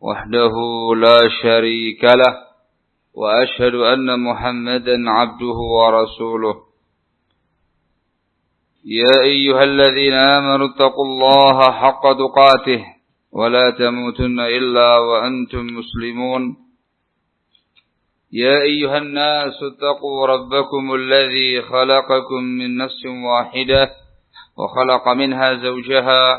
وحده لا شريك له وأشهد أن محمدا عبده ورسوله. يا أيها الذين آمنوا اتقوا الله حق تقاته ولا تموتن إلا وأنتم مسلمون. يا أيها الناس اتقوا ربكم الذي خلقكم من نفس واحدة وخلق منها زوجها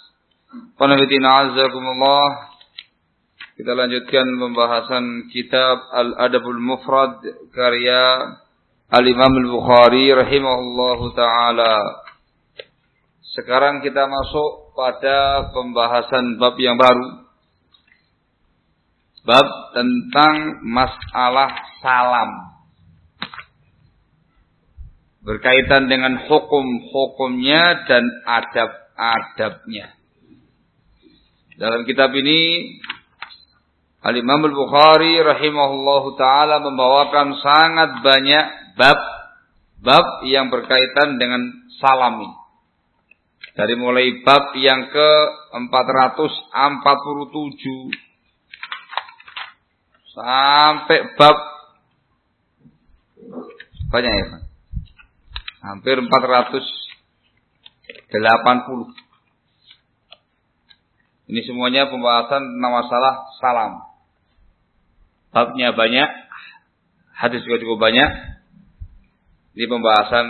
Qanafitina azakumullah. Kita lanjutkan pembahasan kitab Al-Adabul Mufrad karya Al-Imam Al-Bukhari rahimahullahu taala. Sekarang kita masuk pada pembahasan bab yang baru. Bab tentang masalah salam. Berkaitan dengan hukum-hukumnya dan adab-adabnya. Dalam kitab ini Al-Imam Al-Bukhari rahimahullahu taala membawakan sangat banyak bab bab yang berkaitan dengan salam ini. Dari mulai bab yang ke 447 sampai bab banyak ya? Hampir 480. Ini semuanya pembahasan tentang masalah salam. Babnya banyak, hadis juga cukup banyak. Ini pembahasan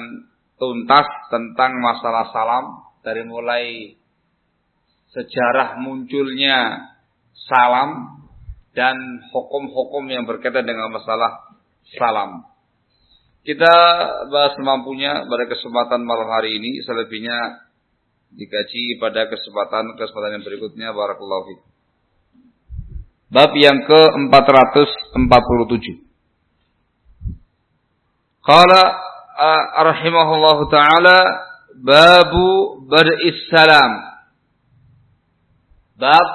tuntas tentang masalah salam dari mulai sejarah munculnya salam dan hukum-hukum yang berkaitan dengan masalah salam. Kita bahas semampunya pada kesempatan malam hari ini. Selebihnya dikaji pada kesempatan-kesempatan yang berikutnya barakallahu fiik. Bab yang ke-447. Qala rahimahullahu taala babu bad'is salam. Bab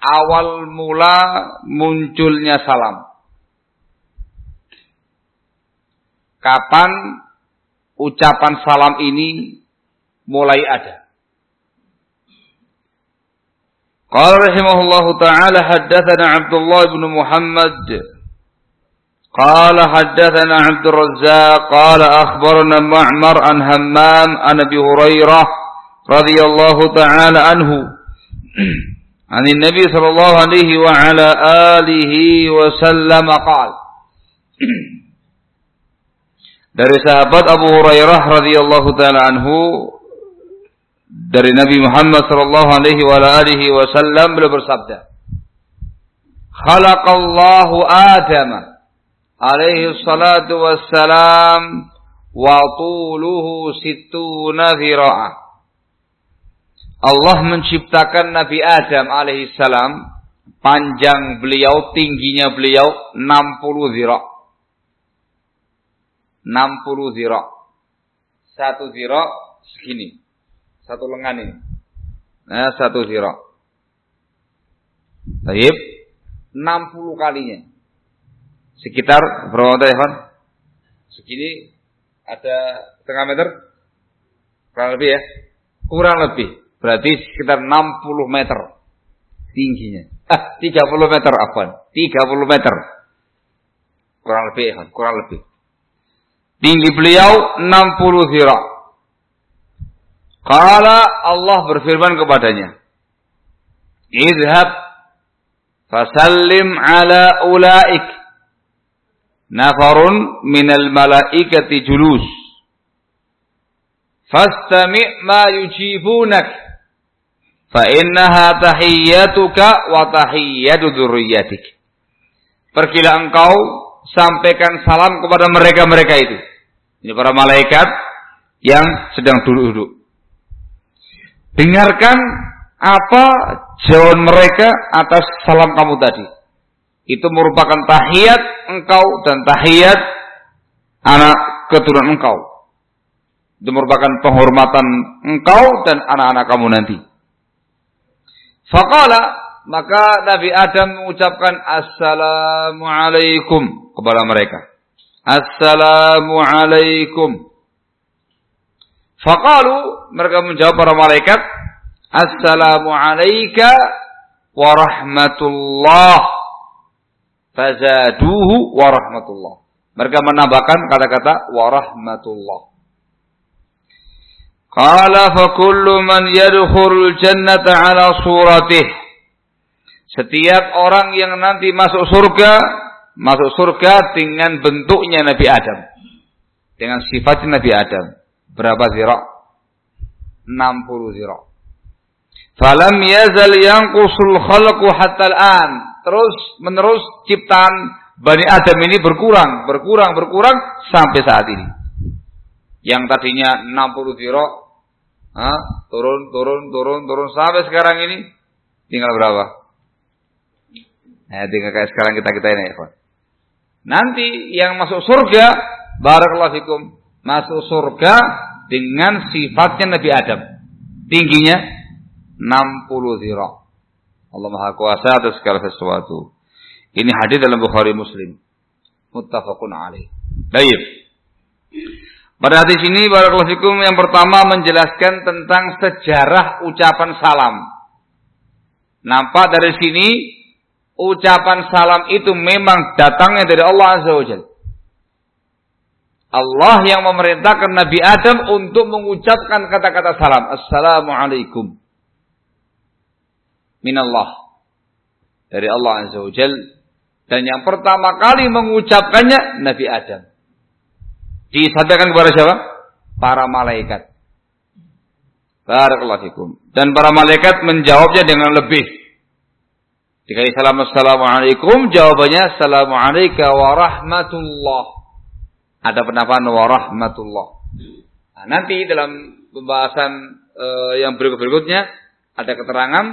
awal mula munculnya salam. Kapan ucapan salam ini mulai ada. Qala rahimahullahu taala haddatsana Abdullah bin Muhammad قال حدثنا عبد الرزاق قال أخبرنا معمر عن همام عن أبي هريرة رضي الله تعالى عنه عن النبي صلى الله عليه وعلى آله وسلم قال dari sahabat Abu Hurairah radhiyallahu taala anhu dari Nabi Muhammad sallallahu alaihi wa alihi wasallam beliau bersabda Khalaqallahu Adam alaihi salatu wassalam wa tuluhu dhira'a Allah menciptakan Nabi Adam alaihi salam panjang beliau tingginya beliau 60 dhira' 60 dhira' satu dhira' segini satu lengan ini. Nah, satu zira. Baik. 60 kalinya. Sekitar berapa meter ya, Segini ada setengah meter? Kurang lebih ya? Kurang lebih. Berarti sekitar 60 meter tingginya. Ah, 30 meter, afwan. 30 meter. Kurang lebih ya, kurang lebih. Tinggi beliau 60 zira. Kala Allah berfirman kepadanya. Idhab fasallim ala ulaik. Nafarun minal malaikati julus. Fastami' ma yujibunak. Fa innaha tahiyyatuka wa tahiyyatu dzurriyyatik. Pergilah engkau sampaikan salam kepada mereka-mereka itu. Ini para malaikat yang sedang duduk-duduk. Dengarkan apa jawaban mereka atas salam kamu tadi. Itu merupakan tahiyat engkau dan tahiyat anak keturunan engkau. Itu merupakan penghormatan engkau dan anak-anak kamu nanti. Faqala maka Nabi Adam mengucapkan Assalamualaikum kepada mereka. Assalamualaikum. Faqalu mereka menjawab para malaikat Assalamualaikum warahmatullah. Fazaduhu warahmatullah. Mereka menambahkan kata-kata warahmatullah. Qala fa man yadkhulul jannata ala suratih. Setiap orang yang nanti masuk surga, masuk surga dengan bentuknya Nabi Adam. Dengan sifatnya Nabi Adam. Berapa zira? 60 zira. Falam yazal yanqusul khalqu hatta al-an. Terus menerus ciptaan Bani Adam ini berkurang, berkurang, berkurang sampai saat ini. Yang tadinya 60 zira, turun, turun, turun, turun sampai sekarang ini tinggal berapa? Nah, tinggal kayak sekarang kita kita ini ya, Nanti yang masuk surga, barakallahu fikum, masuk surga dengan sifatnya Nabi Adam. Tingginya 60 zira. Allah Maha Kuasa atas segala sesuatu. Ini hadis dalam Bukhari Muslim. Muttafaqun alaih. Baik. Pada hadis ini barakallahu fikum yang pertama menjelaskan tentang sejarah ucapan salam. Nampak dari sini ucapan salam itu memang datangnya dari Allah Azza wa Jalla. Allah yang memerintahkan Nabi Adam untuk mengucapkan kata-kata salam. Assalamualaikum. Minallah. Dari Allah Azza wa Jal. Dan yang pertama kali mengucapkannya Nabi Adam. Disampaikan kepada siapa? Para malaikat. Barakallahu fikum. Dan para malaikat menjawabnya dengan lebih. Dikali salam Assalamualaikum. Jawabannya Assalamualaikum warahmatullah ada penambahan warahmatullah. Nah, nanti dalam pembahasan uh, yang berikut-berikutnya ada keterangan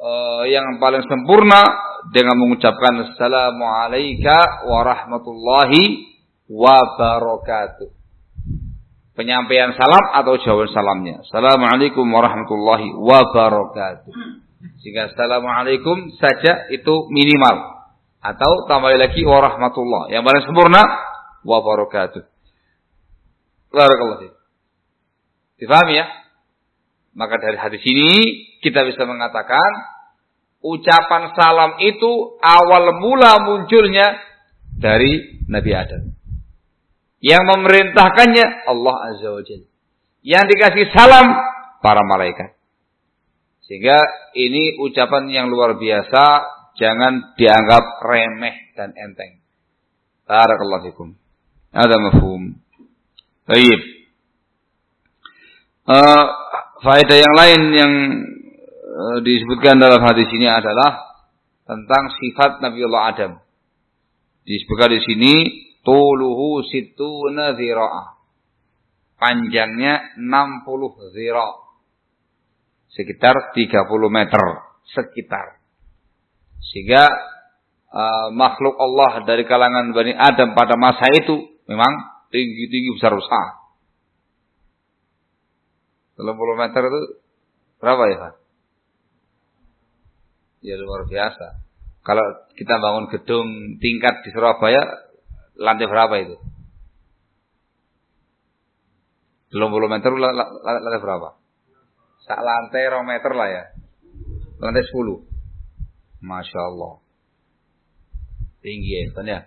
uh, yang paling sempurna dengan mengucapkan Assalamualaikum warahmatullahi wabarakatuh. Penyampaian salam atau jawaban salamnya. Assalamualaikum warahmatullahi wabarakatuh. Sehingga Assalamualaikum saja itu minimal. Atau tambah lagi warahmatullah. Yang paling sempurna wa barakatuh. Barakallahu Difahami ya? Maka dari hadis ini kita bisa mengatakan ucapan salam itu awal mula munculnya dari Nabi Adam. Yang memerintahkannya Allah Azza wa Jalla. Yang dikasih salam para malaikat. Sehingga ini ucapan yang luar biasa, jangan dianggap remeh dan enteng. Barakallahu fikum. هذا مفهوم طيب uh, faedah yang lain yang uh, disebutkan dalam hadis ini adalah tentang sifat Nabi Allah Adam. Disebutkan di sini tuluhu situna zira'ah. Panjangnya 60 zira'. Sekitar 30 meter. Sekitar. Sehingga uh, makhluk Allah dari kalangan Bani Adam pada masa itu memang tinggi-tinggi besar-besar. 30 meter itu berapa ya Pak? Ya luar biasa. Kalau kita bangun gedung tingkat di Surabaya, lantai berapa itu? 20 meter lantai berapa? Sak lantai rong meter lah ya. Lantai 10. Masya Allah. Tinggi ya, ya.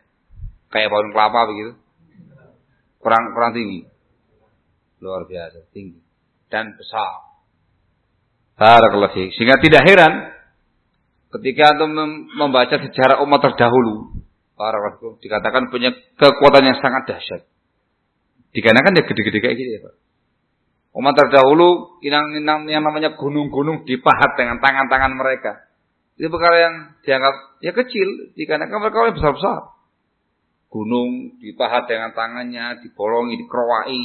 Kayak pohon kelapa begitu. Kurang kurang tinggi. Luar biasa, tinggi. Dan besar. Barakallahu fiik. Sehingga tidak heran ketika antum membaca sejarah umat terdahulu, para dikatakan punya kekuatan yang sangat dahsyat. Dikarenakan dia gede-gede kayak gitu ya, Pak. Umat terdahulu yang, yang namanya gunung-gunung dipahat dengan tangan-tangan mereka. Itu perkara yang dianggap ya kecil, dikarenakan mereka besar-besar. Gunung dipahat dengan tangannya, dibolongi, dikerowai.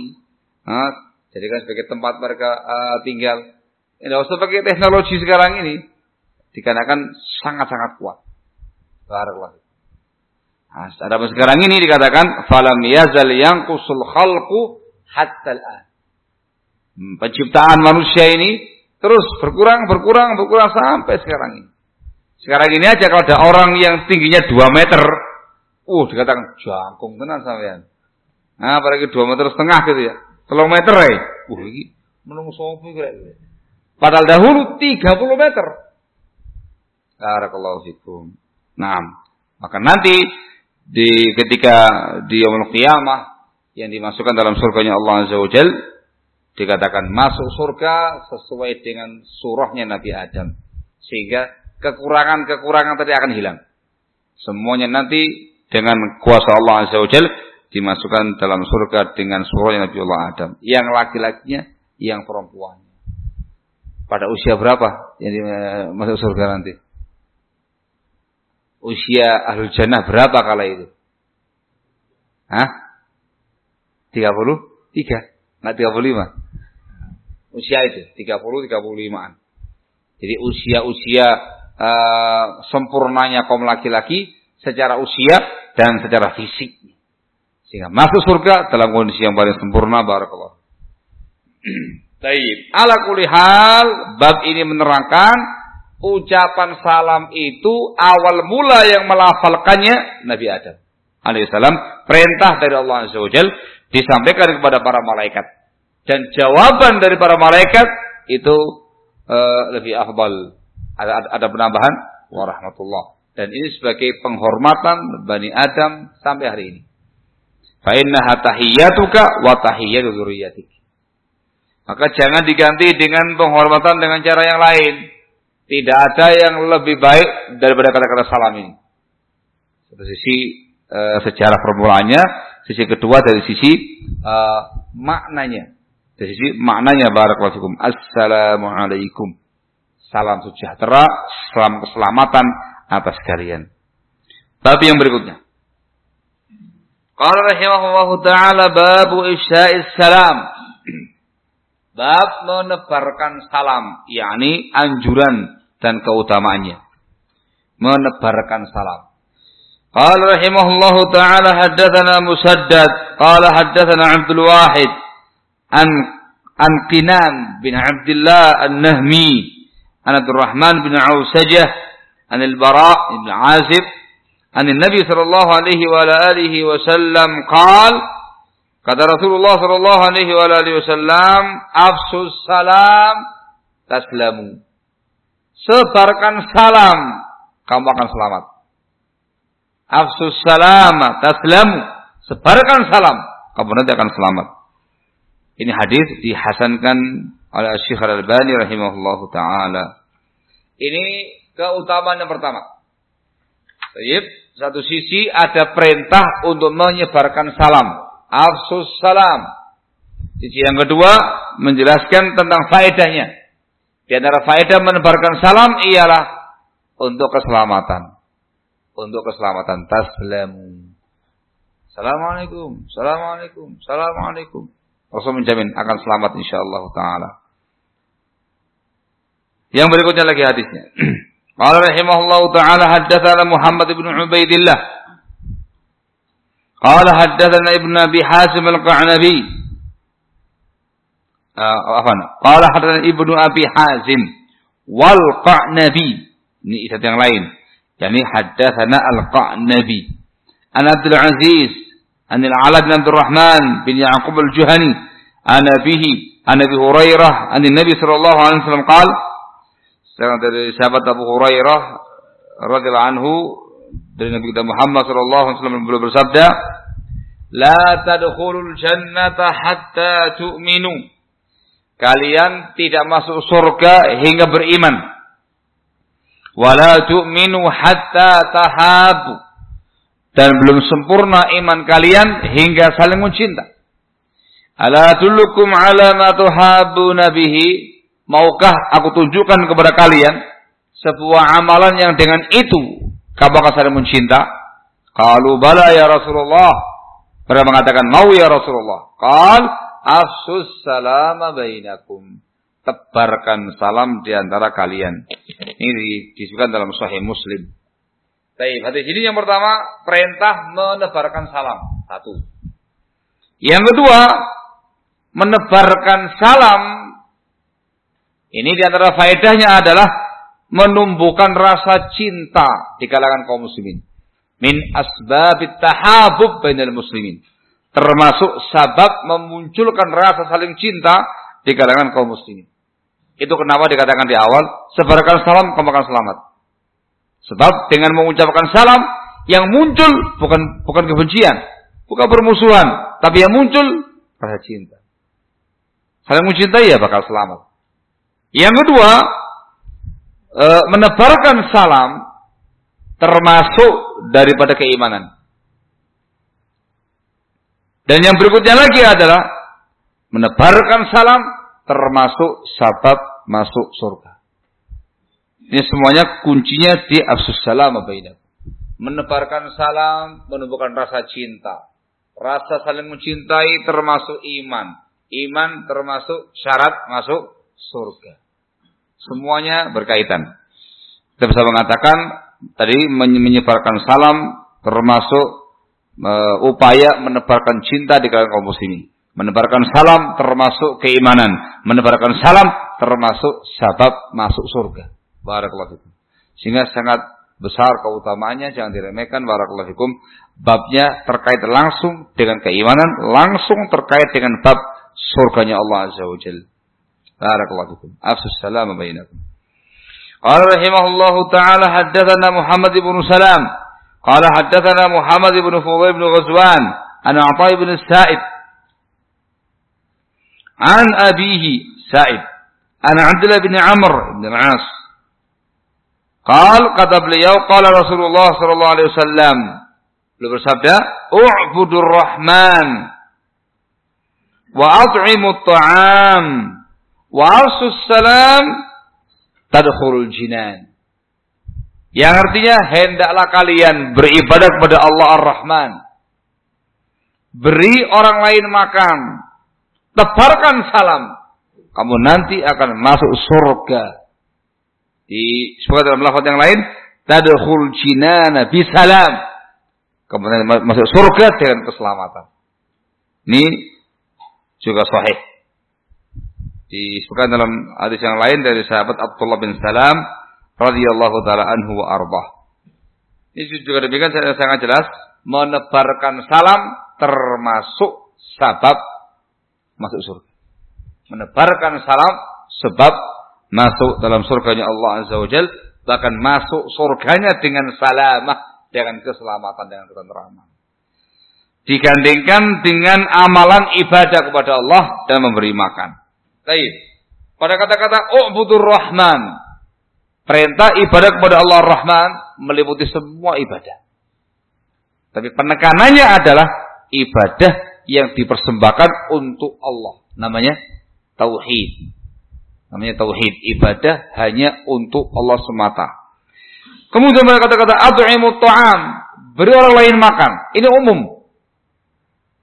Nah, jadikan sebagai tempat mereka uh, tinggal. Tidak usah pakai teknologi sekarang ini. Dikarenakan sangat-sangat kuat. Barakallah. Nah, sekarang ini dikatakan falam yazal kusul khalqu hatta al hmm, Penciptaan manusia ini terus berkurang, berkurang, berkurang sampai sekarang ini. Sekarang ini aja kalau ada orang yang tingginya 2 meter, uh dikatakan jangkung tenan sampean. Nah, apalagi 2 meter setengah gitu ya. 3 meter ya. Uh ini menungso kira Padahal dahulu 30 meter. Barakallahu fikum. Nah, maka nanti di ketika di yaumul qiyamah yang dimasukkan dalam surganya Allah Azza wa dikatakan masuk surga sesuai dengan surahnya Nabi Adam sehingga kekurangan-kekurangan tadi akan hilang semuanya nanti dengan kuasa Allah Azza wa dimasukkan dalam surga dengan surahnya Nabi Allah Adam yang laki-lakinya yang perempuannya pada usia berapa yang masuk surga nanti usia ahlul jannah berapa kala itu? Hah? 33? Enggak 35. Usia itu 30 35-an. Jadi usia-usia uh, sempurnanya kaum laki-laki secara usia dan secara fisik. Sehingga masuk surga dalam kondisi yang paling sempurna barakallah. Baik, ala kulihal bab ini menerangkan ucapan salam itu awal mula yang melafalkannya Nabi Adam. Alaihissalam perintah dari Allah Azza wa Jal disampaikan kepada para malaikat. Dan jawaban dari para malaikat itu uh, lebih afdal. Ada, ada, ada penambahan? Warahmatullah dan ini sebagai penghormatan Bani Adam sampai hari ini fa innaha tahiyyatuka wa tahiyyatu maka jangan diganti dengan penghormatan dengan cara yang lain tidak ada yang lebih baik daripada kata-kata salam ini. Satu sisi e, sejarah permulaannya, sisi kedua dari sisi e, maknanya. Dari sisi maknanya barakallahu Assalamualaikum. Salam sejahtera, salam keselamatan atas kalian. Tapi yang berikutnya. Qala rahimahullahu taala babu isya'is salam. Bab menebarkan salam, yakni anjuran dan keutamaannya. Menebarkan salam. قال رحمه الله تعالى حدثنا مسدد قال حدثنا عبد الواحد عن عن قنان بن عبد الله النهمي عن عبد الرحمن بن عوسجة عن البراء بن عازب عن النبي صلى الله عليه وعلى آله وسلم قال Kata Rasulullah sallallahu alaihi wa alihi wasallam, "Afsus salam taslamu." Sebarkan salam, kamu akan selamat. Afsus salam taslamu. Sebarkan salam, kamu nanti akan selamat. Ini hadis dihasankan oleh Syekh Al-Albani rahimahullahu taala. Ini keutamaan yang pertama. Baik, satu sisi ada perintah untuk menyebarkan salam afsus salam. Sisi yang kedua menjelaskan tentang faedahnya. Di antara faedah menebarkan salam ialah untuk keselamatan. Untuk keselamatan taslamu. Assalamualaikum, Assalamualaikum, Assalamualaikum. Rasul menjamin akan selamat insyaallah taala. Yang berikutnya lagi hadisnya. قال رحمه الله تعالى حدثنا محمد بن عبيد الله. قال حدثنا ابن أبي حازم القعنبي. آه، أفنى قال حدثنا ابن أبي حازم والقعنبي. نئتة لين يعني حدثنا القعنبي. عن عبد العزيز عن العلا بن عبد الرحمن بن يعقوب الجهني عن أبي هريرة عن النبي صلى الله عليه وسلم قال Sekarang dari sahabat Abu Hurairah radhiyallahu anhu dari Nabi kita Muhammad sallallahu alaihi wasallam beliau bersabda, "La tadkhulul jannata hatta tu'minu." Kalian tidak masuk surga hingga beriman wala tu'minu hatta tahabu dan belum sempurna iman kalian hingga saling mencinta. Ala tullukum ala ma tuhabuna bihi? Maukah aku tunjukkan kepada kalian sebuah amalan yang dengan itu kamu akan saling mencinta? Kalau bala ya Rasulullah. Mereka mengatakan mau ya Rasulullah. Qal afsus salama bainakum tebarkan salam di antara kalian. Ini disebutkan dalam Sahih Muslim. Baik, hadis ini yang pertama perintah menebarkan salam. Satu. Yang kedua, menebarkan salam ini di antara faedahnya adalah menumbuhkan rasa cinta di kalangan kaum muslimin. Min asbabit tahabub bainal muslimin. Termasuk sabab memunculkan rasa saling cinta di kalangan kaum muslimin. Itu kenapa dikatakan di awal, sebarkan salam, kamu akan selamat. Sebab dengan mengucapkan salam, yang muncul bukan bukan kebencian, bukan permusuhan, tapi yang muncul rasa cinta. Saling mencintai ya bakal selamat. Yang kedua, e, menebarkan salam termasuk daripada keimanan. Dan yang berikutnya lagi adalah menebarkan salam termasuk sabab masuk surga. Ini semuanya kuncinya di afsus salam bainakum. Menebarkan salam, menumbuhkan rasa cinta. Rasa saling mencintai termasuk iman. Iman termasuk syarat masuk surga. Semuanya berkaitan. Kita bisa mengatakan tadi menyebarkan salam termasuk uh, upaya menebarkan cinta di kalangan kaum muslimin. Menebarkan salam termasuk keimanan. Menebarkan salam termasuk sabab masuk surga. Barakallahu fikum. Sehingga sangat besar keutamaannya jangan diremehkan barakallahu fikum. Babnya terkait langsung dengan keimanan, langsung terkait dengan bab surganya Allah Azza wa Jalla. بارك الله فيكم. عفس السلام بينكم. قال رحمه الله تعالى حدثنا محمد بن سلام. قال حدثنا محمد بن فضي بن غزوان عن عطاء بن السائب. عن أبيه سائب. عن عبد الله بن عمرو بن معاص قال قد بليو قال رسول الله صلى الله عليه وسلم. لبرسابيا اعبد الرحمن وأطعم الطعام wa arsus salam jinan yang artinya hendaklah kalian beribadah kepada Allah Ar-Rahman beri orang lain makan tebarkan salam, kamu nanti akan masuk surga. Di sebuah dalam lafaz yang lain, tadkhul jinana bisalam. Kemudian masuk surga dengan keselamatan. Ini juga sahih. Disebutkan dalam hadis yang lain dari sahabat Abdullah bin Salam radhiyallahu taala anhu wa arbah. Ini juga demikian sangat jelas menebarkan salam termasuk sabab masuk surga. Menebarkan salam sebab masuk dalam surganya Allah Azza wa Jal. Bahkan masuk surganya dengan salamah. Dengan keselamatan, dengan ketenteraman. Digandingkan dengan amalan ibadah kepada Allah dan memberi makan. Baik. Pada kata-kata U'budur Rahman. Perintah ibadah kepada Allah Rahman meliputi semua ibadah. Tapi penekanannya adalah ibadah yang dipersembahkan untuk Allah. Namanya tauhid. Namanya tauhid. Ibadah hanya untuk Allah semata. Kemudian mereka kata-kata ad'imu ta'am. Beri orang lain makan. Ini umum.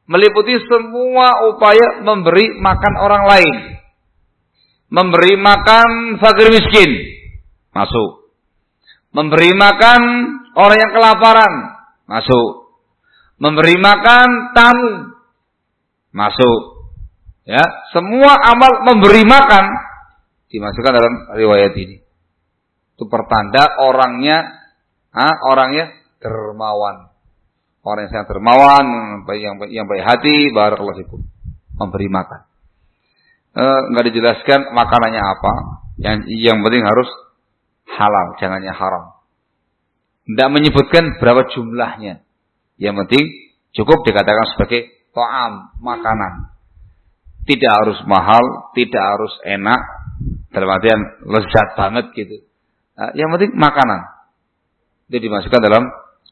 Meliputi semua upaya memberi makan orang lain. Memberi makan fakir miskin. Masuk. Memberi makan orang yang kelaparan. Masuk. Memberi makan tamu masuk. Ya, semua amal memberi makan dimasukkan dalam riwayat ini. Itu pertanda orangnya Ah, orangnya dermawan. Orang yang sangat dermawan, yang yang baik hati, barakallahu fikum. Memberi makan. Eh, dijelaskan makanannya apa. Yang yang penting harus halal, jangannya haram. Tidak menyebutkan berapa jumlahnya. Yang penting cukup dikatakan sebagai to'am, makanan. Tidak harus mahal, tidak harus enak, dalam lezat banget gitu. Nah, yang penting makanan. Itu dimasukkan dalam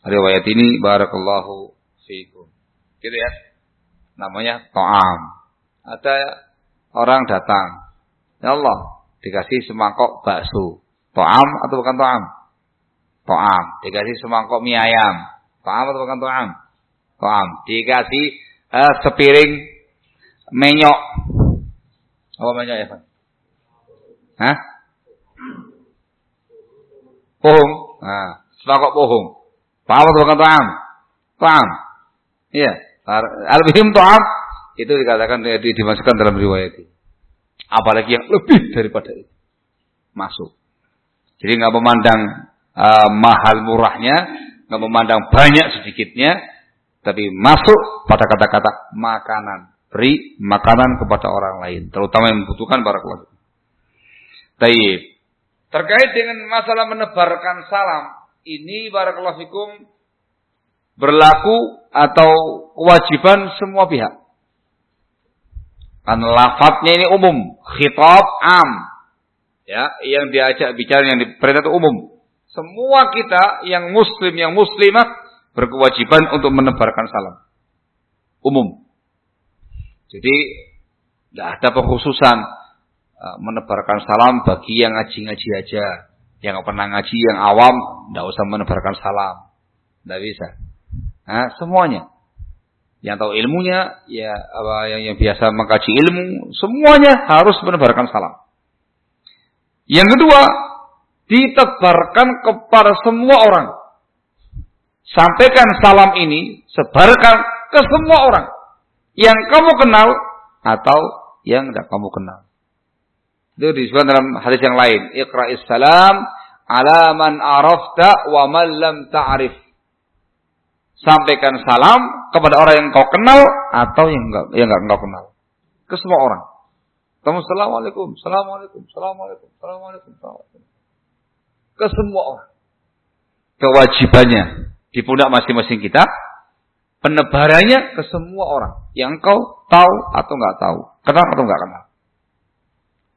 riwayat ini barakallahu fiikum. Gitu ya. Namanya to'am. Ada orang datang. Ya Allah, dikasih semangkok bakso. To'am atau bukan to'am? To'am. Dikasih semangkok mie ayam. To'am atau bukan to'am? To'am. Dikasih uh, sepiring menyok. Apa menyok ya, Pak? Hah? Pohong. Nah, semangkok pohong. To'am atau bukan to'am? To'am. Iya. Al-Bihim to'am. Itu dikatakan dimasukkan dalam riwayat ini. Apalagi yang lebih daripada itu. Masuk. Jadi nggak memandang uh, mahal murahnya, nggak memandang banyak sedikitnya, tapi masuk pada kata-kata makanan. Beri makanan kepada orang lain, terutama yang membutuhkan para keluarga. Taib. Terkait dengan masalah menebarkan salam, ini barakallahu fikum berlaku atau kewajiban semua pihak. Karena lafadznya ini umum, khitab am, ya yang diajak bicara yang diperintah itu umum. Semua kita yang muslim yang muslimah berkewajiban untuk menebarkan salam. Umum. Jadi tidak ada pengkhususan uh, menebarkan salam bagi yang ngaji-ngaji aja. Yang pernah ngaji, yang awam, tidak usah menebarkan salam. Tidak bisa. Nah, semuanya. Yang tahu ilmunya, ya apa yang, yang biasa mengkaji ilmu, semuanya harus menebarkan salam. Yang kedua, ditebarkan kepada semua orang. Sampaikan salam ini, sebarkan ke semua orang. Yang kamu kenal atau yang tidak kamu kenal. Itu disebut dalam hadis yang lain. Iqra'is salam ala man arafta wa man lam ta'rif. Sampaikan salam kepada orang yang kau kenal atau yang enggak yang enggak engkau kenal. Ke semua orang. Kamu assalamualaikum, assalamualaikum, assalamualaikum, assalamualaikum, assalamualaikum. Ke semua orang. Kewajibannya di pundak masing-masing kita, penebarannya ke semua orang yang kau tahu atau nggak tahu, kenal atau nggak kenal.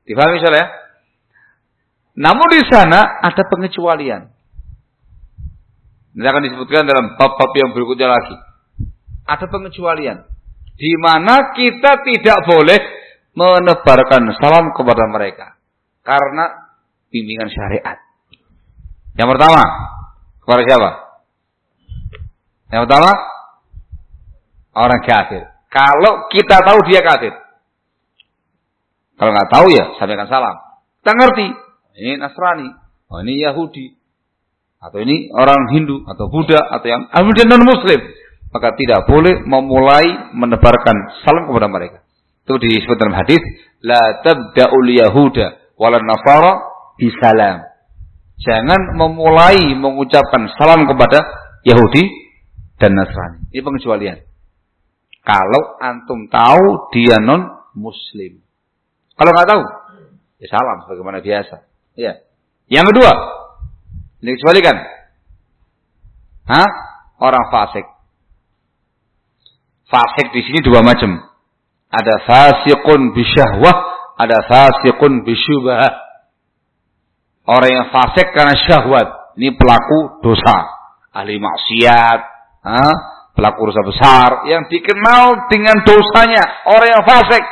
Difahami misalnya? Namun di sana ada pengecualian. Ini akan disebutkan dalam bab-bab yang berikutnya lagi. Ada pengecualian. Di mana kita tidak boleh menebarkan salam kepada mereka karena bimbingan syariat. Yang pertama, kepada siapa? Yang pertama, orang kafir. Kalau kita tahu dia kafir. Kalau nggak tahu ya sampaikan salam. Kita ngerti. Ini Nasrani. Oh, ini Yahudi. Atau ini orang Hindu. Atau Buddha. Atau yang kemudian non Muslim. Maka tidak boleh memulai menebarkan salam kepada mereka. Itu disebut dalam hadis, la tabda'ul yahuda wal nasara bisalam. Jangan memulai mengucapkan salam kepada Yahudi dan Nasrani. Ini pengecualian. Kalau antum tahu dia non muslim. Kalau nggak tahu, ya salam sebagaimana biasa. Ya. Yang kedua, ini kecualikan. Hah? Orang fasik. Fasik di sini dua macam. Ada fasiqun bisyahwah, ada fasiqun bisyubah. Orang yang fasik karena syahwat. Ini pelaku dosa. Ahli maksiat. Ha? Pelaku dosa besar. Yang dikenal dengan dosanya. Orang yang fasik.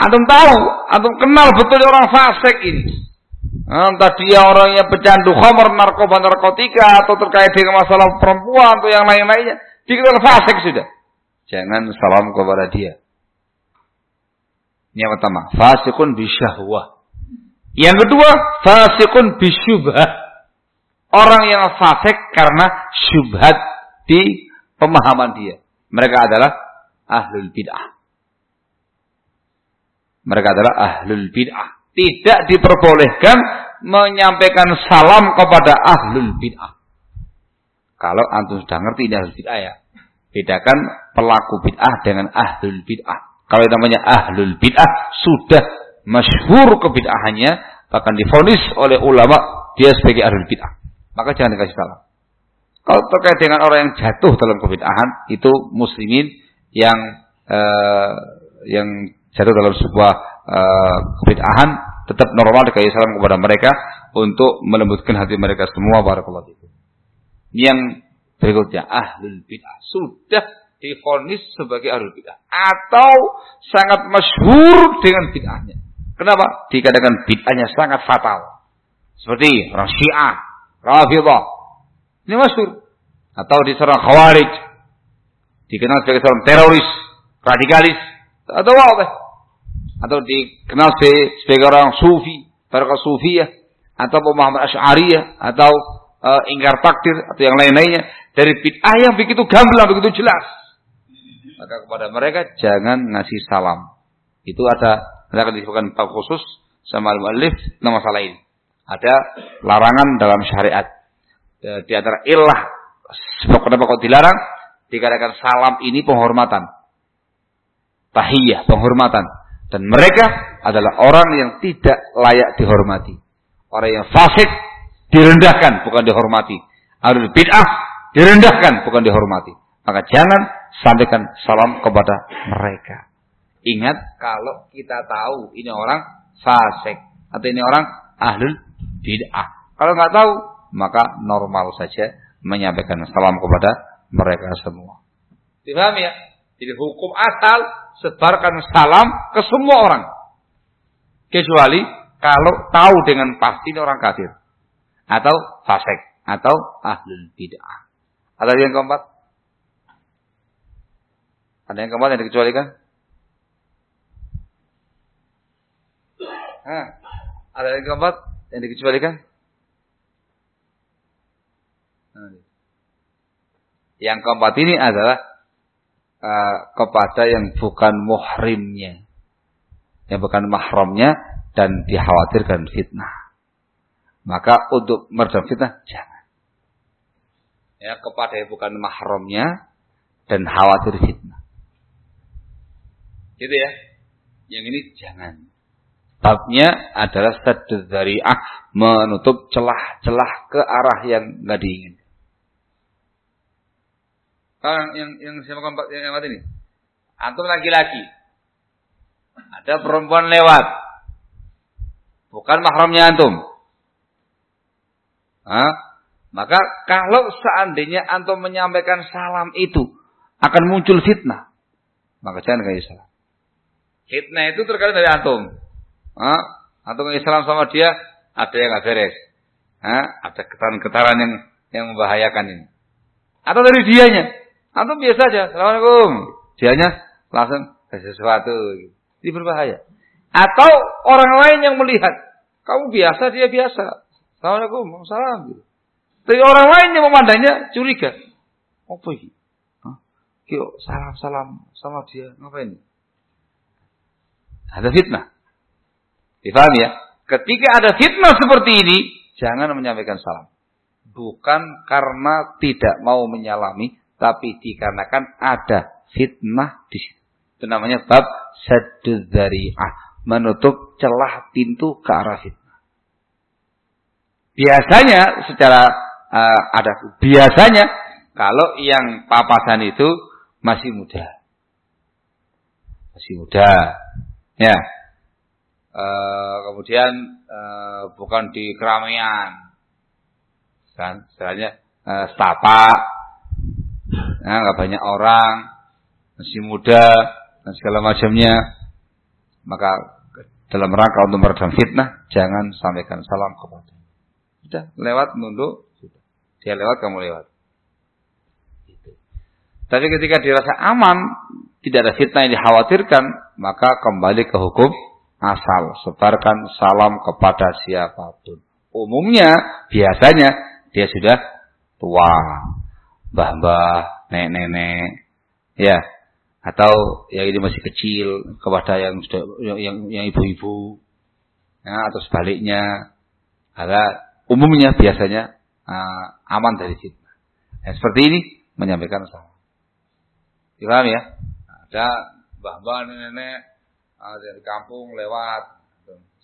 Antum tahu. Antum kenal betul orang fasik ini. Entah dia orang yang pecandu khamar, narkoba, narkotika. Atau terkait dengan masalah perempuan. Atau yang lain-lainnya. Dikenal fasik sudah. Jangan salam kepada dia. Ini yang pertama, fasikun bisyahwah. Yang kedua, fasikun bisyubhah. Orang yang fasik karena syubhat di pemahaman dia. Mereka adalah ahlul bid'ah. Mereka adalah ahlul bid'ah. Tidak diperbolehkan menyampaikan salam kepada ahlul bid'ah. Kalau antum sudah ngerti ini ahlul bid'ah ya, bedakan pelaku bid'ah dengan ahlul bid'ah. Kalau yang namanya ahlul bid'ah sudah masyhur kebid'ahannya, bahkan difonis oleh ulama dia sebagai ahlul bid'ah. Maka jangan dikasih salam. Kalau terkait dengan orang yang jatuh dalam kebid'ahan, itu muslimin yang uh, yang jatuh dalam sebuah uh, tetap normal dikasih salam kepada mereka untuk melembutkan hati mereka semua barakallahu fikum. Yang berikutnya ahlul bid'ah sudah difonis sebagai ahlul bid'ah atau sangat masyhur dengan bid'ahnya. Kenapa? Dikatakan bid'ahnya sangat fatal. Seperti orang Syiah, Rafidah. Ini masyhur. Atau di seorang Khawarij. Dikenal sebagai seorang teroris, radikalis, atau apa? Atau dikenal sebagai orang sufi, Tarekat Sufiyah, atau pemahaman Asy'ariyah, atau uh, ingkar takdir, atau yang lain-lainnya. Dari bid'ah yang begitu gamblang, begitu jelas. Maka kepada mereka jangan ngasih salam. Itu ada, akan disebutkan khusus sama al-mu'allif nama masalah ini ada larangan dalam syariat. E, di antara ilah sebab kenapa kok dilarang? Dikatakan salam ini penghormatan. Tahiyah, penghormatan. Dan mereka adalah orang yang tidak layak dihormati. Orang yang fasik direndahkan, bukan dihormati. Harus bid'ah direndahkan, bukan dihormati. Maka jangan sampaikan salam kepada mereka. Ingat kalau kita tahu ini orang fasik atau ini orang ahlul bid'ah. Kalau nggak tahu, maka normal saja menyampaikan salam kepada mereka semua. Dipahami ya? Jadi hukum asal sebarkan salam ke semua orang. Kecuali kalau tahu dengan pasti orang kafir. Atau fasik. Atau ahlul bid'ah. Ada yang keempat? Ada yang keempat yang dikecualikan? Hah? Ada yang keempat? yang dikecualikan? Yang keempat ini adalah uh, kepada yang bukan muhrimnya. Yang bukan mahramnya dan dikhawatirkan fitnah. Maka untuk meredam fitnah jangan. Ya, kepada yang bukan mahramnya dan khawatir fitnah. Gitu ya. Yang ini jangan. Babnya adalah saddu dzari'ah, menutup celah-celah ke arah yang nggak diingin. Kalau yang yang siapa keempat yang lewat ini? Antum laki-laki. Ada perempuan lewat. Bukan mahramnya antum. Hah? Maka kalau seandainya antum menyampaikan salam itu akan muncul fitnah, maka jangan kayak salam. Fitnah itu terkait dari antum. Hah? Atau Islam sama dia ada yang nggak beres. Hah? Ada getaran-getaran yang yang membahayakan ini. Atau dari dianya. Atau biasa aja. Assalamualaikum. Dianya langsung ada sesuatu. Ini berbahaya. Atau orang lain yang melihat. Kamu biasa, dia biasa. Assalamualaikum. Salam. Tapi orang lain yang memandangnya curiga. Apa ini? Kyo salam-salam sama dia. Ngapain? Ada fitnah. Difahami ya? Ketika ada fitnah seperti ini, jangan menyampaikan salam. Bukan karena tidak mau menyalami, tapi dikarenakan ada fitnah di situ. Itu namanya bab saddzari'ah. Menutup celah pintu ke arah fitnah. Biasanya secara uh, ada biasanya kalau yang papasan itu masih muda. Masih muda. Ya, Eh, kemudian uh, bukan di keramaian kan istilahnya uh, setapak nah, nggak banyak orang masih muda dan segala macamnya. Maka dalam rangka untuk meredam fitnah jangan sampaikan salam kepada sudah lewat nunduk dia lewat kamu lewat. Gitu. tapi ketika dirasa aman tidak ada fitnah yang dikhawatirkan maka kembali ke hukum asal. Sebarkan salam kepada siapa pun. Umumnya biasanya dia sudah tua, mbah-mbah, nenek-nenek, ya, atau yang ini masih kecil kepada yang sudah yang yang ibu-ibu, ya, atau sebaliknya. Ada umumnya biasanya uh, aman dari fitnah. Nah, seperti ini menyampaikan salam. Dipaham ya? Ada mbah-mbah nenek-nenek uh, dari kampung lewat.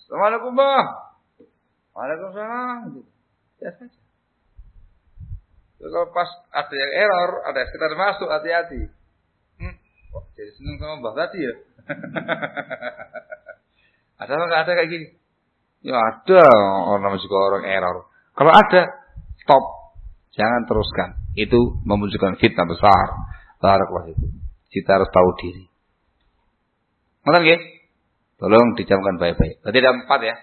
Assalamualaikum mbah. Waalaikumsalam. Biasa saja. Kalau pas ada yang error, ada yang sekitar masuk, hati-hati. Hmm, kok jadi seneng sama mbah tadi ya? ada apa nggak ada kayak gini? Ya ada orang juga orang error. Kalau ada, stop. Jangan teruskan. Itu memunculkan fitnah besar. Barakallah itu. Kita harus tahu diri. Ngerti nggih? Tolong dijamkan baik-baik. Berarti ada empat ya.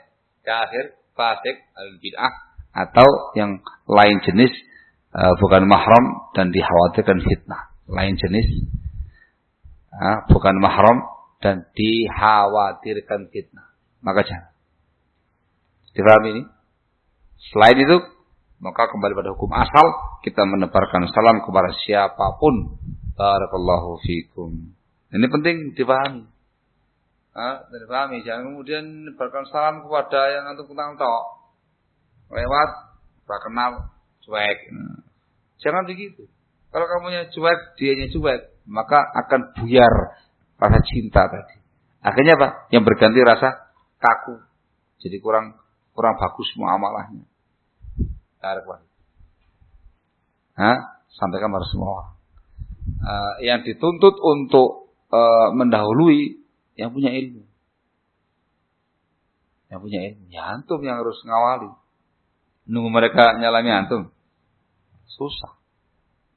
Kafir, fasik, al-bid'ah atau yang lain jenis uh, bukan mahram dan dikhawatirkan fitnah. Lain jenis uh, bukan mahram dan dikhawatirkan fitnah. Maka jangan. Difahami ini? Selain itu, maka kembali pada hukum asal, kita menebarkan salam kepada siapa pun. Barakallahu fikum. Ini penting dipahami. Ah, dipahami. Jangan kemudian menebarkan salam kepada yang antum kenal tok. Lewat, tak kenal, cuek. Jangan begitu. Kalau kamunya cuek, dianya cuek, maka akan buyar rasa cinta tadi. Akhirnya apa? Yang berganti rasa kaku. Jadi kurang kurang bagus muamalahnya. Hah? Sampaikan pada semua. Uh, yang dituntut untuk uh, mendahului yang punya ilmu. Yang punya ilmu. Ya antum yang harus ngawali. Nunggu mereka nyalami antum. Susah.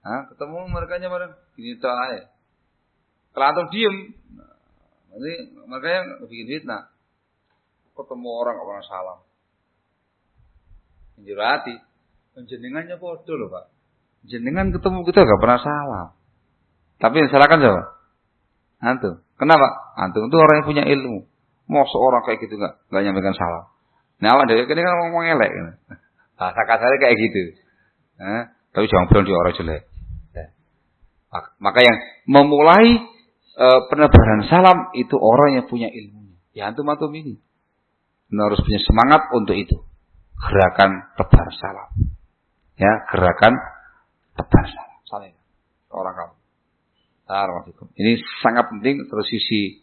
Hah? Ketemu mereka nyamarin. Gini tak aja. Kalau antum diem. Nanti mereka yang bikin fitnah. Ketemu orang orang salam Jero hati. Jenengannya bodoh loh Pak. Jenengan ketemu kita gak pernah salah. Tapi yang salahkan siapa? Antum. Kenapa? Antum itu orang yang punya ilmu. Mau seorang kayak gitu gak, gak nyampaikan salah. Nah, awak dari ini kan ngomong elek. Bahasa kasarnya kayak gitu. Eh, tapi bilang dia orang jelek. Ya. Maka yang memulai e, penebaran salam itu orang yang punya ilmu. Ya antum antum ini. harus punya semangat untuk itu gerakan tebar salam. Ya, gerakan tebar salam. Salam orang kamu. Assalamualaikum. Ini sangat penting terus sisi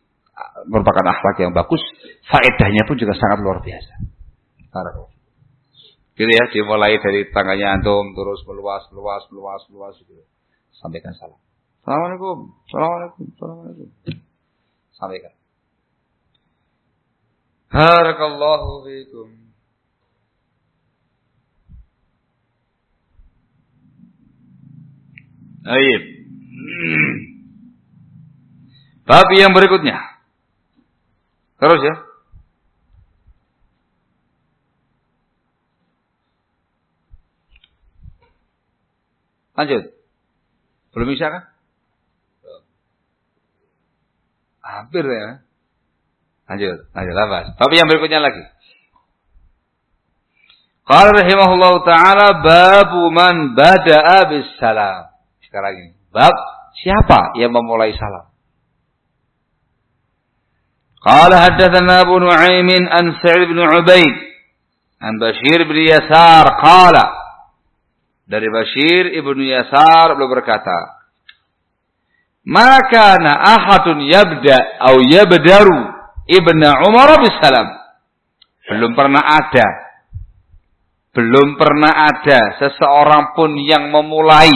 merupakan akhlak yang bagus, faedahnya pun juga sangat luar biasa. Gitu ya, dimulai dari tangannya antum terus meluas, meluas, meluas, meluas gitu. Sampaikan salam. Assalamualaikum. Assalamualaikum. Assalamualaikum. Sampaikan. Barakallahu fiikum. Baik. Bab yang berikutnya. Terus ya. Lanjut. Belum bisa kan? Hampir ya. Lanjut, lanjut apa? Tapi yang berikutnya lagi. Qala rahimahullahu taala babu man bada'a bis salam sekarang ini. Bab siapa yang memulai salam? Qala haddatsana Abu Nu'aim an Sa'id bin Ubaid an Bashir bin Yasar qala dari Bashir ibnu Yasar beliau berkata Ma kana ahadun yabda atau yabdaru ibnu Umar bisalam belum pernah ada belum pernah ada seseorang pun yang memulai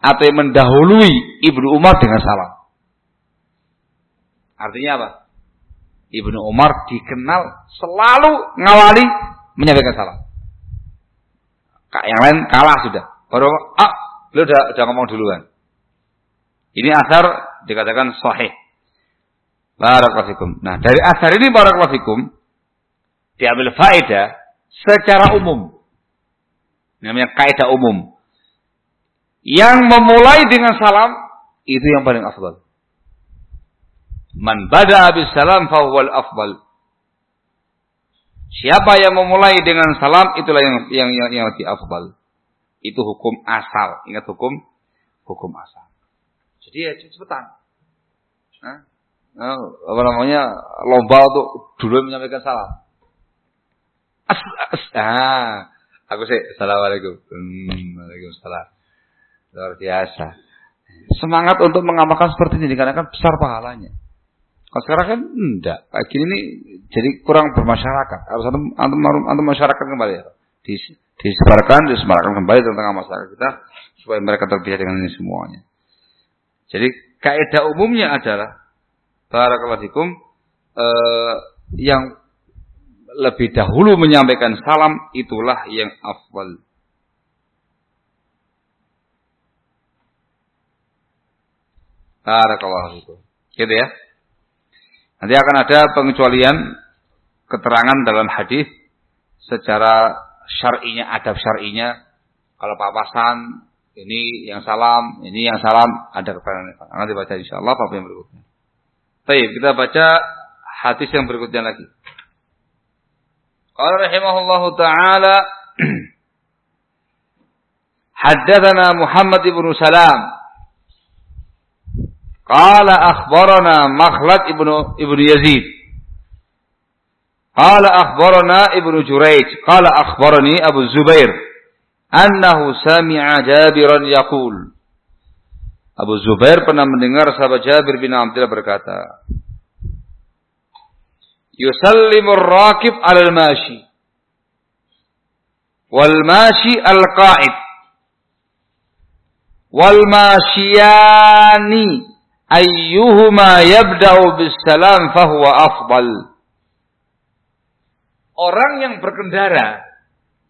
atau yang mendahului Ibnu Umar dengan salam. Artinya apa? Ibnu Umar dikenal selalu ngawali menyampaikan salam. Kak yang lain kalah sudah. Baru ah, lu udah udah ngomong duluan. Ini asar dikatakan sahih. Barakallahu Nah, dari asar ini barakallahu diambil faedah secara umum. Namanya kaidah umum. Yang memulai dengan salam itu yang paling afdal. Man bada bis salam fahuwal afdal. Siapa yang memulai dengan salam itulah yang yang yang, yang lebih afdal. Itu hukum asal. Ingat hukum hukum asal. Jadi ya cepetan. Nah, apa namanya lomba untuk dulu menyampaikan salam. As, as, ah, aku sih, assalamualaikum. Hmm, waalaikumsalam. Luar biasa. Semangat untuk mengamalkan seperti ini karena kan besar pahalanya. Kalau sekarang kan enggak. Gini nih jadi kurang bermasyarakat. Harus antum antum, antum masyarakat kembali ya. Dis, disebarkan, disebarkan kembali tentang masyarakat kita supaya mereka terbiasa dengan ini semuanya. Jadi kaidah umumnya adalah barakallahu fikum eh, yang lebih dahulu menyampaikan salam itulah yang afwal. Barakallahu fikum. Gitu ya. Nanti akan ada pengecualian keterangan dalam hadis secara syar'inya, adab syar'inya. Kalau papasan ini yang salam, ini yang salam, ada keterangan. Nanti baca insyaallah apa yang berikutnya. Baik, kita baca hadis yang berikutnya lagi. Qala rahimahullahu taala Haddatsana Muhammad ibn Salam Qala akhbarana Makhlad ibnu ibnu Yazid. Qala akhbarana ibnu Jurayj. Qala akhbarani Abu Zubair. Annahu sami'a Jabiran yaqul. Abu Zubair pernah mendengar sahabat Jabir bin Abdullah berkata, Yusallimur rakib al mashi wal mashi al qa'id wal mashiyani ayyuhuma yabda'u bisalam fahuwa afdal. Orang yang berkendara,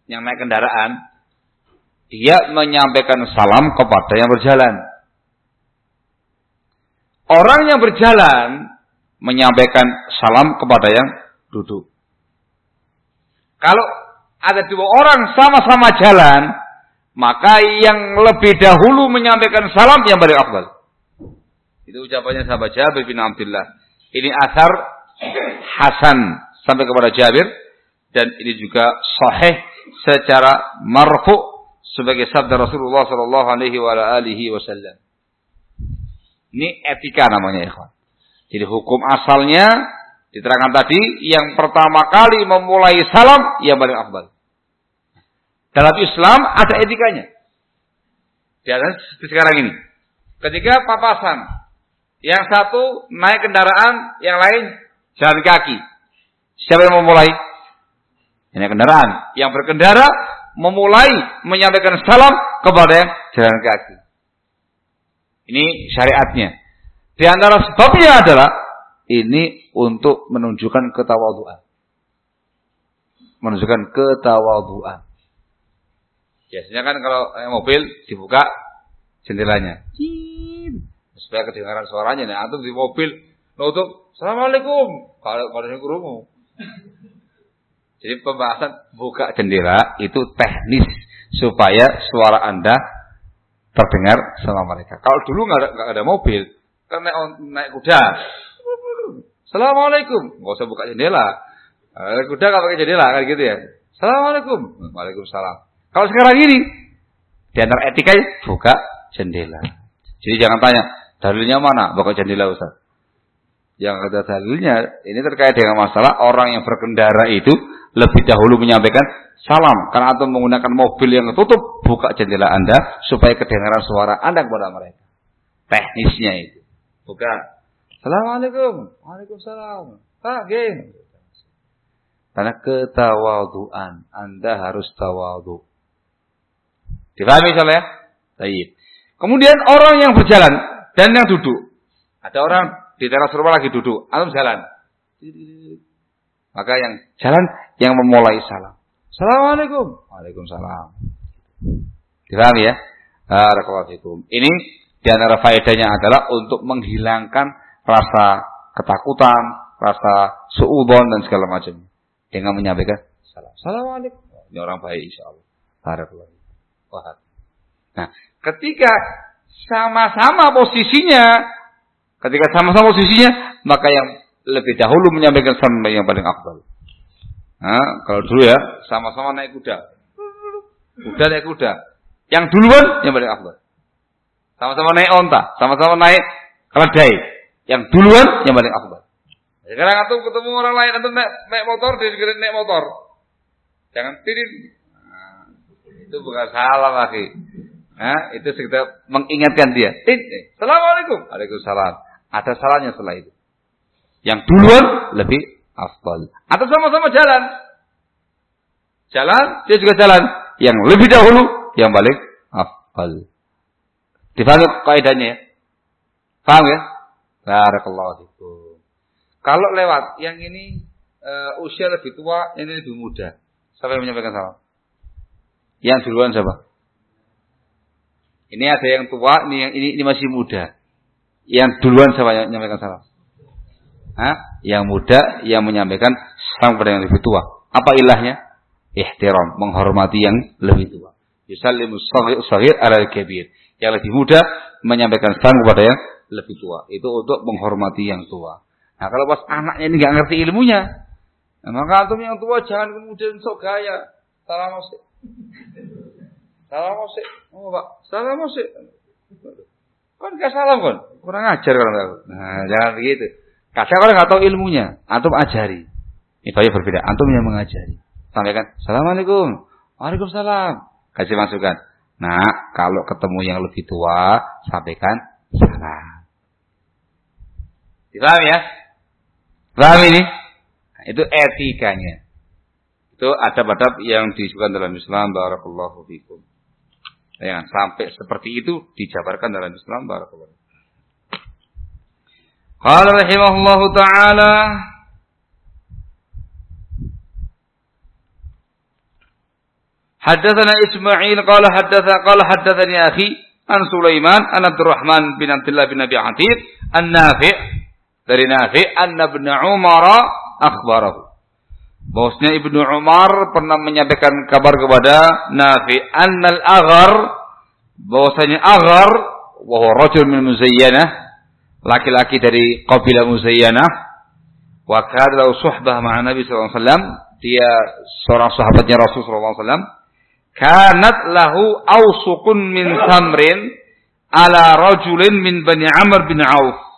yang naik kendaraan, dia menyampaikan salam kepada yang berjalan. Orang yang berjalan menyampaikan salam kepada yang duduk. Kalau ada dua orang sama-sama jalan, maka yang lebih dahulu menyampaikan salam yang paling afdal. Itu ucapannya sahabat Jabir bin Abdullah. Ini asar Hasan sampai kepada Jabir dan ini juga sahih secara marfu sebagai sabda Rasulullah sallallahu alaihi wasallam. Ini etika namanya ikhwan. Jadi hukum asalnya diterangkan tadi yang pertama kali memulai salam yang paling afdal. Dalam Islam ada etikanya. Di sekarang ini. Ketika papasan yang satu naik kendaraan, yang lain jalan kaki. Siapa yang memulai? Ini kendaraan. Yang berkendara memulai menyampaikan salam kepada yang jalan kaki. Ini syariatnya. Di antara sebabnya adalah ini untuk menunjukkan ketawaduan. Menunjukkan ketawaduan. Biasanya kan kalau mobil dibuka jendelanya supaya kedengaran suaranya. Nih antum di mobil nutup assalamualaikum. Kalau pada kurumu jadi pembahasan buka jendela itu teknis supaya suara anda terdengar sama mereka. Kalau dulu nggak ada, ada mobil kan naik, naik kuda. Assalamualaikum. Nggak usah buka jendela. Naik kuda nggak pakai jendela kan gitu ya. Assalamualaikum. Waalaikumsalam. Kalau sekarang ini di antara etikanya buka jendela. Jadi jangan tanya Dalilnya mana? Bapak jendela Ustaz. Yang ada dalilnya, ini terkait dengan masalah orang yang berkendara itu lebih dahulu menyampaikan salam. Karena atau menggunakan mobil yang tutup, buka jendela Anda supaya kedengaran suara Anda kepada mereka. Teknisnya itu. Buka. Assalamualaikum. Waalaikumsalam. Geng. Karena ketawaduan. Anda harus tawadu. Difahami soalnya? Baik. Kemudian orang yang berjalan dan yang duduk. Ada orang di teras rumah lagi duduk, antum jalan. Maka yang jalan yang memulai salam. Assalamualaikum. Waalaikumsalam. Dipahami ya? Barakallahu Ini di antara faedahnya adalah untuk menghilangkan rasa ketakutan, rasa suudon dan segala macam dengan menyampaikan salam. Assalamualaikum. Ini orang baik insya Allah. Barakallahu Nah, ketika sama-sama posisinya, ketika sama-sama posisinya, maka yang lebih dahulu menyampaikan salam yang paling afdal. Nah, kalau dulu ya, sama-sama naik kuda. Kuda naik kuda. Yang duluan yang paling afdal. Sama-sama naik onta, sama-sama naik keledai. Yang duluan yang paling afdal. Sekarang aku ketemu orang lain, antum naik, naik motor, dia naik motor. Jangan tirin. Nah, itu bukan salam lagi. Nah, itu sekitar mengingatkan dia. Tit, Assalamualaikum. Waalaikumsalam. Ada salahnya setelah itu. Yang duluan lebih afdal. Atau sama-sama jalan. Jalan, dia juga jalan. Yang lebih dahulu, yang balik afdal. Dipahami kaidahnya ya? Paham ya? Barakallahu fikum. Kalau lewat yang ini uh, usia lebih tua, ini lebih muda. Siapa yang menyampaikan salam? Yang duluan siapa? Ini ada yang tua, ini yang ini, ini masih muda. Yang duluan yang menyampaikan salam? Hah? Yang muda yang menyampaikan salam kepada yang lebih tua. Apa ilahnya? Ihtiram, menghormati yang lebih tua. Yusallimu sahir ala kabir. Yang lebih muda menyampaikan salam kepada yang lebih tua. Itu untuk menghormati yang tua. Nah kalau pas anaknya ini nggak ngerti ilmunya, nah, maka antum yang tua jangan kemudian sok gaya. Salam. Salam musik. Oh pak, salam musik. Kan gak salam kan? Kurang ajar kalau nggak. Nah jangan begitu. Kadang kalau nggak tahu ilmunya, antum ajari. Ini banyak berbeda. Antum yang mengajari. Sampaikan, Assalamualaikum. Waalaikumsalam. Kasih masukan. Nah, kalau ketemu yang lebih tua, sampaikan salam. Dipahami ya? Paham ini? Nah, itu etikanya. Itu adab-adab yang disebutkan dalam Islam. Barakallahu fikum. Ya, sampai seperti itu dijabarkan dalam Islam. Barakallahu Qala rahimahullahu ta'ala Haddatsana Ismail qala haddatsa qala haddatsani akhi an Sulaiman an Abdurrahman bin Abdullah bin Abi Atid an Nafi' dari Nafi anna Ibn Umar akhbarahu. Bahwasanya Ibnu Umar pernah menyampaikan kabar kepada Nafi annal aghar bahwasanya aghar wa rajul min Muzayyanah laki-laki dari kabilah Muzayyanah wa kana suhbah Nabi sallallahu dia seorang sahabatnya Rasul sallallahu alaihi wasallam kanat lahu awsuqun min tamrin ala rajulin min Bani Amr bin Auf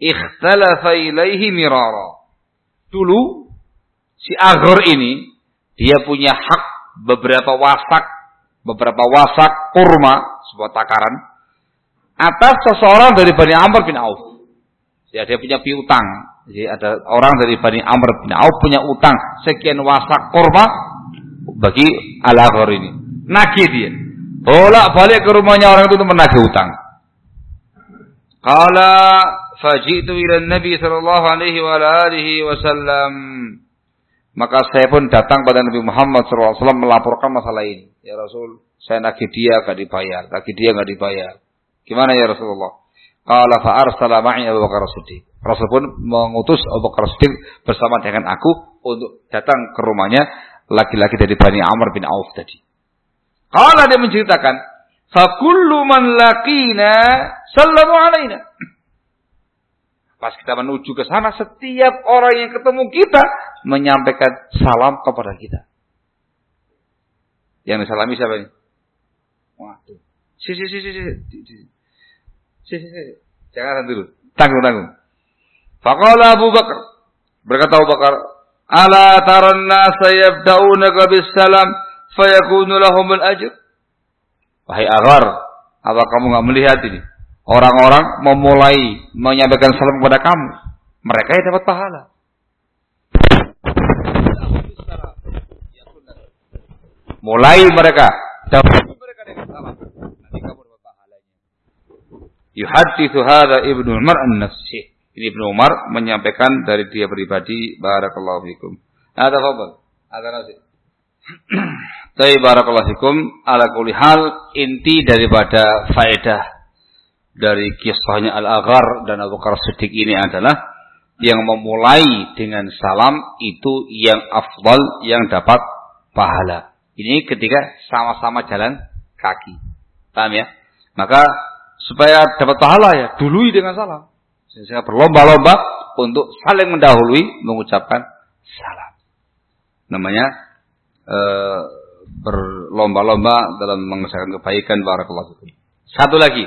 ikhtalafa ilaihi mirara. Dulu si Aghor ini dia punya hak beberapa wasak, beberapa wasak kurma, sebuah takaran atas seseorang dari Bani Amr bin Auf. Ya, dia punya piutang. Jadi ada orang dari Bani Amr bin Auf punya utang sekian wasak kurma bagi Al-Aghor ini. Nagih dia. Bolak balik ke rumahnya orang itu untuk menagih utang. Kala fajitu ila Nabi sallallahu alaihi wa alihi wasallam. Maka saya pun datang pada Nabi Muhammad SAW melaporkan masalah ini. Ya Rasul, saya nagih dia gak dibayar, nagih dia gak dibayar. Gimana ya Rasulullah? Qala fa arsala Abu Bakar Siddiq. Rasul pun mengutus Abu Bakar Siddiq bersama dengan aku untuk datang ke rumahnya laki-laki dari Bani Amr bin Auf tadi. Qala dia menceritakan, "Fa kullu man laqina sallamu alaina." Pas kita menuju ke sana, setiap orang yang ketemu kita menyampaikan salam kepada kita. Yang disalami siapa ini? Waduh. Si, si, si, si, si. Si, si, si. Jangan dulu. Tanggung, tanggung. Faqala Abu Bakar. Berkata Abu Bakar. Ala taran nasa yabda'unaka bisalam fayakunu lahumul ajr. Wahai agar, apa kamu nggak melihat ini? Orang-orang memulai menyampaikan salam kepada kamu. Mereka yang dapat pahala. Mulai mereka dapat. Yuhadithu hadha Ibnu Umar an-nafsi. Ini Ibnu Umar menyampaikan dari dia pribadi barakallahu fikum. Ada apa? Ada nasi. Tapi barakallahu fikum ala kulli inti daripada faedah dari kisahnya Al-Aghar dan Abu Bakar Siddiq ini adalah yang memulai dengan salam itu yang afdal yang dapat pahala. Ini ketika sama-sama jalan kaki. Paham ya? Maka supaya dapat pahala ya dului dengan salam. Sehingga berlomba-lomba untuk saling mendahului mengucapkan salam. Namanya e, berlomba-lomba dalam mengerjakan kebaikan barakallahu Satu lagi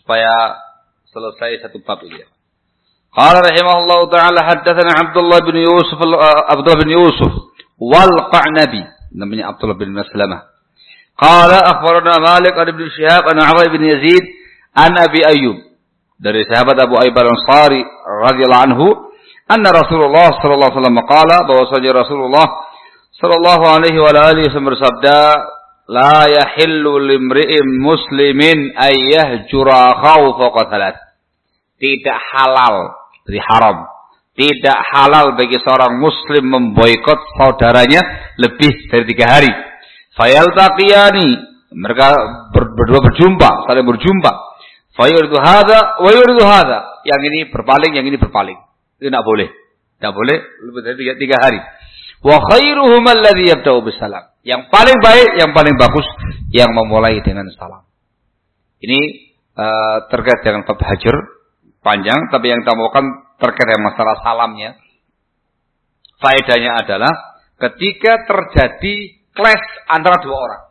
supaya selesai satu bab ini. Qala rahimahullahu taala haddatsana Abdullah bin Yusuf Abdullah bin Yusuf wal Qa'nabi namanya Abdullah bin Maslamah. Qala akhbarana Malik an Ibnu Syihab an Awa bin Yazid an Abi Ayyub dari sahabat Abu Ayyub Al-Ansari radhiyallahu anhu anna Rasulullah sallallahu alaihi wasallam qala bahwasanya Rasulullah sallallahu alaihi wa alihi wasallam bersabda la yahillu limri'in muslimin ayyahjura khawfa thalath tidak halal jadi haram tidak halal bagi seorang muslim memboikot saudaranya lebih dari tiga hari. Fayal taqiyani. Mereka ber, berdua berjumpa, saling berjumpa. Fayuridu hadha, wa yuridu hadha. Yang ini berpaling, yang ini berpaling. Itu tidak boleh. Tidak boleh lebih dari tiga, tiga hari. Wa khairuhum alladhi yabda'u bisalam. Yang paling baik, yang paling bagus, yang memulai dengan salam. Ini uh, terkait dengan bab hajar panjang, tapi yang kita maukan terkait dengan masalah salamnya. Faedahnya adalah ketika terjadi clash antara dua orang.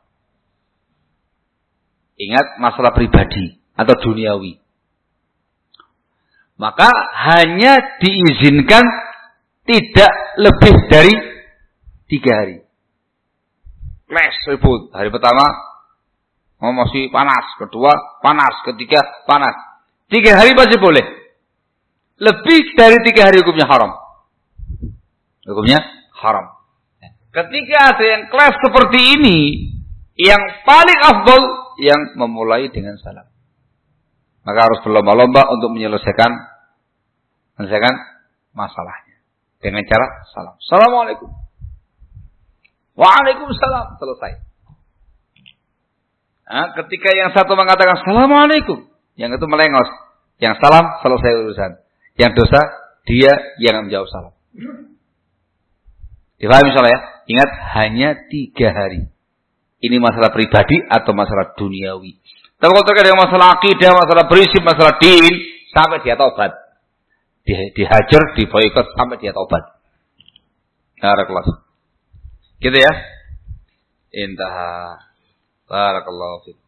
Ingat masalah pribadi atau duniawi. Maka hanya diizinkan tidak lebih dari tiga hari. Clash ribut. Hari pertama oh masih panas, kedua panas, ketiga panas. Tiga hari masih boleh. Lebih dari tiga hari hukumnya haram. Hukumnya haram. Ketika ada yang kelas seperti ini, yang paling afdol yang memulai dengan salam. Maka harus berlomba-lomba untuk menyelesaikan menyelesaikan masalahnya dengan cara salam. Assalamualaikum. Waalaikumsalam. Selesai. Nah, ketika yang satu mengatakan Assalamualaikum. Yang itu melengos. Yang salam selesai urusan. Yang dosa dia yang menjawab salam. Difahami misalnya ya? Ingat hanya tiga hari. Ini masalah pribadi atau masalah duniawi. Tapi kalau terkait dengan masalah akidah, masalah prinsip, masalah din, sampai dia taubat. Di, dihajar, diboikot sampai dia taubat. Barakallah. Gitu ya. Intaha. Barakallahu fikum.